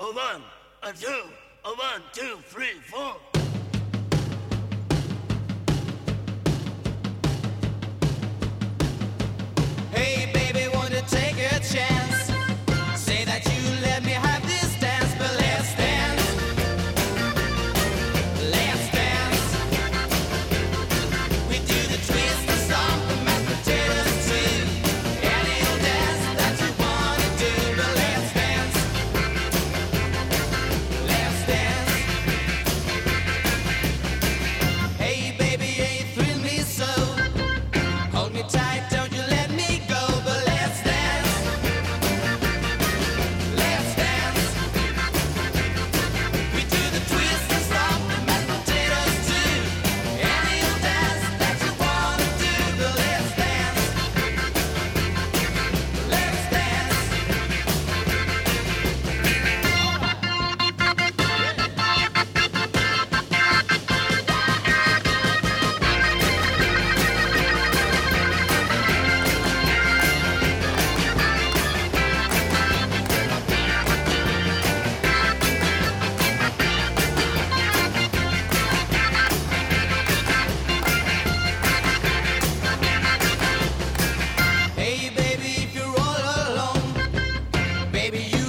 A one, a two, a one, two, three, four. baby.